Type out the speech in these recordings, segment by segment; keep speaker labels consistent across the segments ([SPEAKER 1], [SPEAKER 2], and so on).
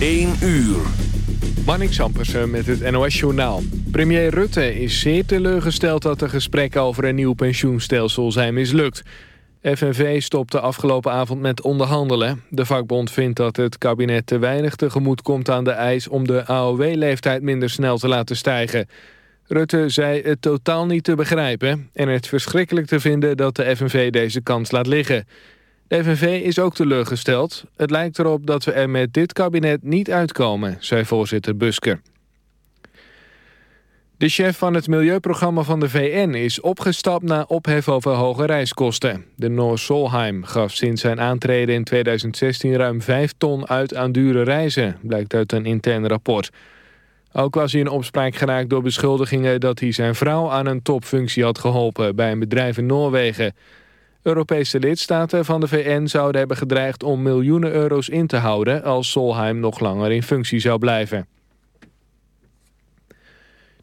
[SPEAKER 1] 1 uur.
[SPEAKER 2] Marnik Sampersen met het NOS-journaal. Premier Rutte is zeer teleurgesteld dat de gesprekken over een nieuw pensioenstelsel zijn mislukt. FNV stopte afgelopen avond met onderhandelen. De vakbond vindt dat het kabinet te weinig tegemoet komt aan de eis... om de AOW-leeftijd minder snel te laten stijgen. Rutte zei het totaal niet te begrijpen... en het verschrikkelijk te vinden dat de FNV deze kans laat liggen... De FNV is ook teleurgesteld. Het lijkt erop dat we er met dit kabinet niet uitkomen, zei voorzitter Busker. De chef van het milieuprogramma van de VN is opgestapt na ophef over hoge reiskosten. De Noor Solheim gaf sinds zijn aantreden in 2016 ruim 5 ton uit aan dure reizen, blijkt uit een intern rapport. Ook was hij in opspraak geraakt door beschuldigingen dat hij zijn vrouw aan een topfunctie had geholpen bij een bedrijf in Noorwegen. Europese lidstaten van de VN zouden hebben gedreigd om miljoenen euro's in te houden als Solheim nog langer in functie zou blijven.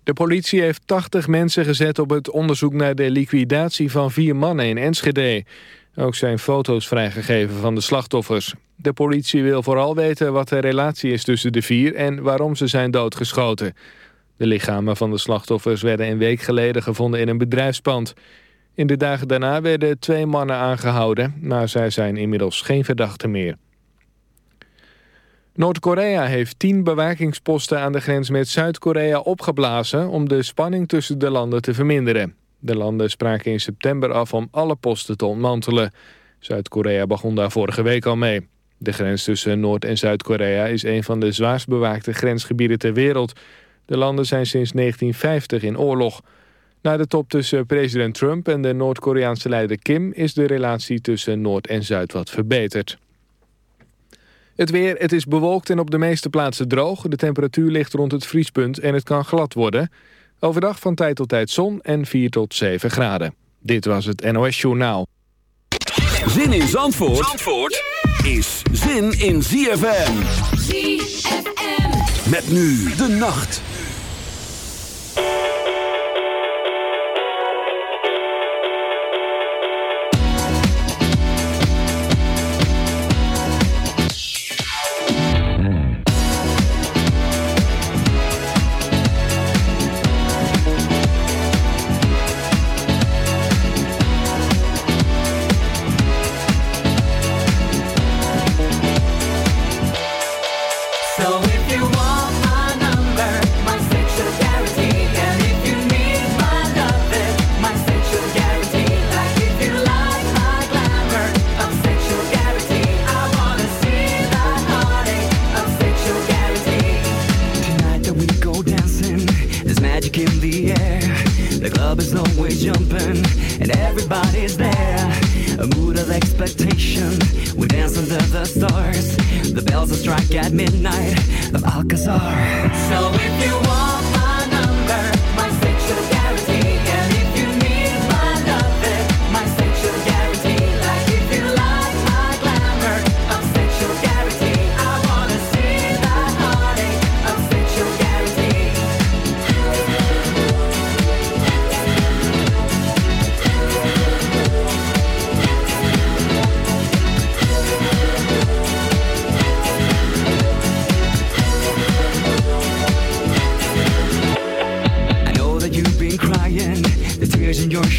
[SPEAKER 2] De politie heeft 80 mensen gezet op het onderzoek naar de liquidatie van vier mannen in Enschede. Ook zijn foto's vrijgegeven van de slachtoffers. De politie wil vooral weten wat de relatie is tussen de vier en waarom ze zijn doodgeschoten. De lichamen van de slachtoffers werden een week geleden gevonden in een bedrijfspand. In de dagen daarna werden twee mannen aangehouden, maar zij zijn inmiddels geen verdachten meer. Noord-Korea heeft tien bewakingsposten aan de grens met Zuid-Korea opgeblazen om de spanning tussen de landen te verminderen. De landen spraken in september af om alle posten te ontmantelen. Zuid-Korea begon daar vorige week al mee. De grens tussen Noord- en Zuid-Korea is een van de zwaarst bewaakte grensgebieden ter wereld. De landen zijn sinds 1950 in oorlog. Na de top tussen president Trump en de Noord-Koreaanse leider Kim... is de relatie tussen Noord en Zuid wat verbeterd. Het weer, het is bewolkt en op de meeste plaatsen droog. De temperatuur ligt rond het vriespunt en het kan glad worden. Overdag van tijd tot tijd zon en 4 tot 7 graden. Dit was het NOS Journaal.
[SPEAKER 1] Zin in Zandvoort, Zandvoort is zin in ZFM. ZFM. Met nu de nacht.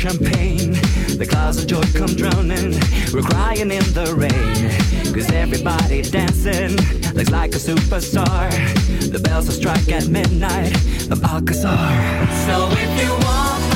[SPEAKER 3] Champagne. The clouds of joy come drowning. We're crying in the rain. Cause everybody dancing looks like a superstar. The bells will strike at midnight of Alcazar. So if you want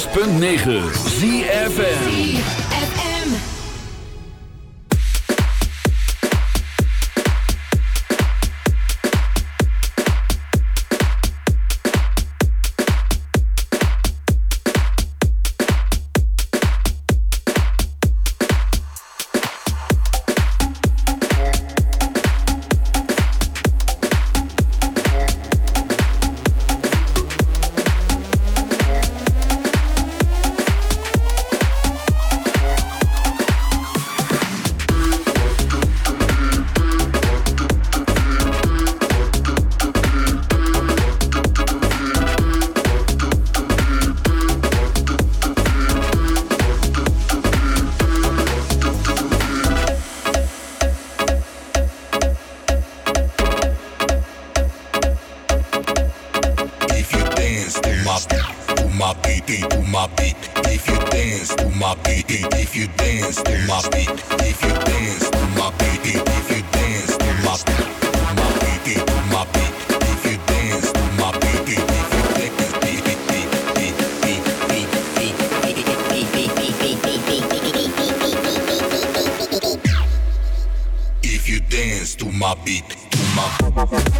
[SPEAKER 4] 106.9 ZFN beat, to my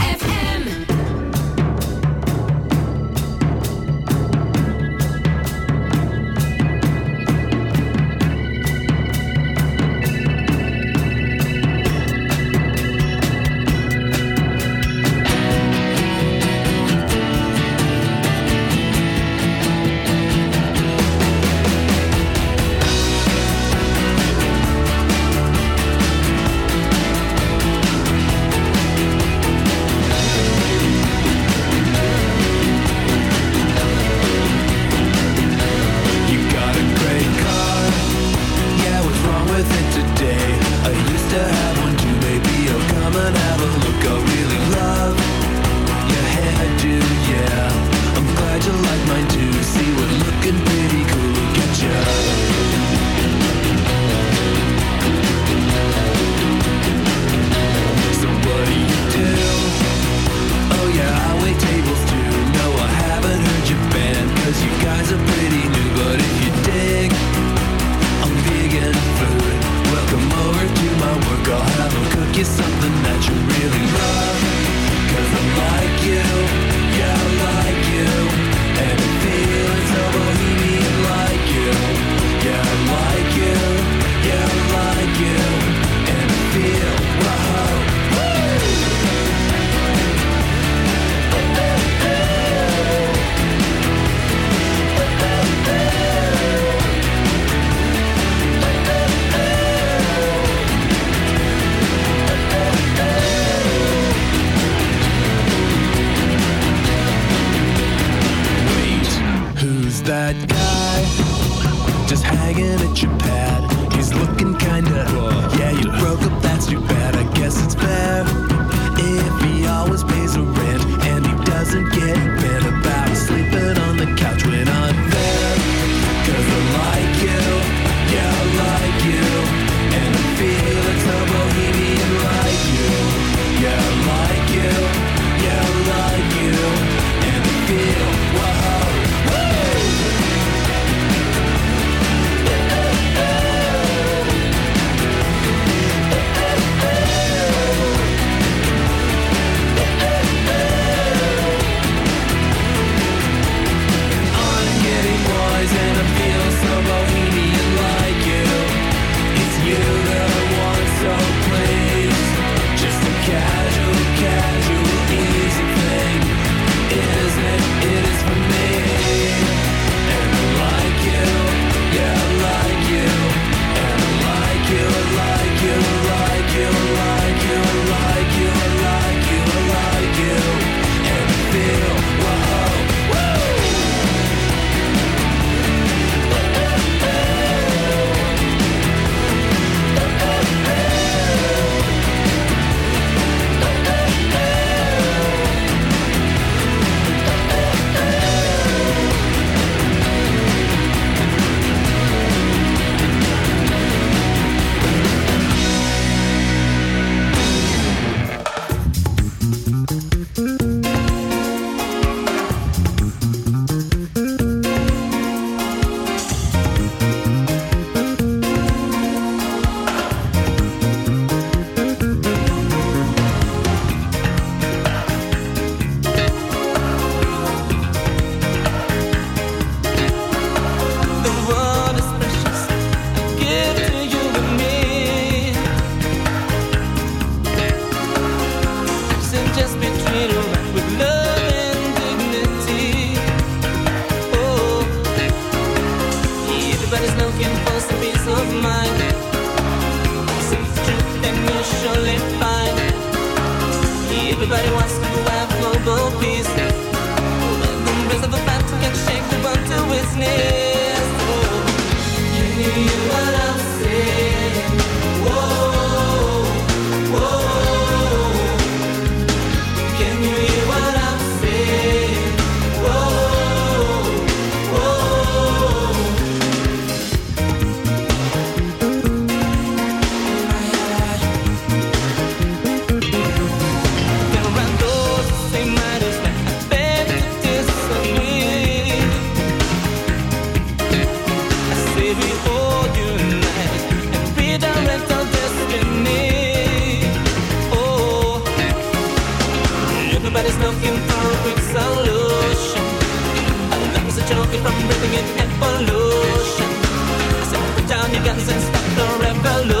[SPEAKER 1] And stop the
[SPEAKER 5] revolution.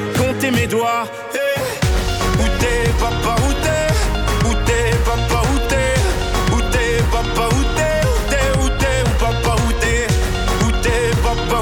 [SPEAKER 6] compté mes doigts. Hey. Eh, où t'es, papa, où t'es papa, où t'es papa, où t'es Où papa, où t'es papa,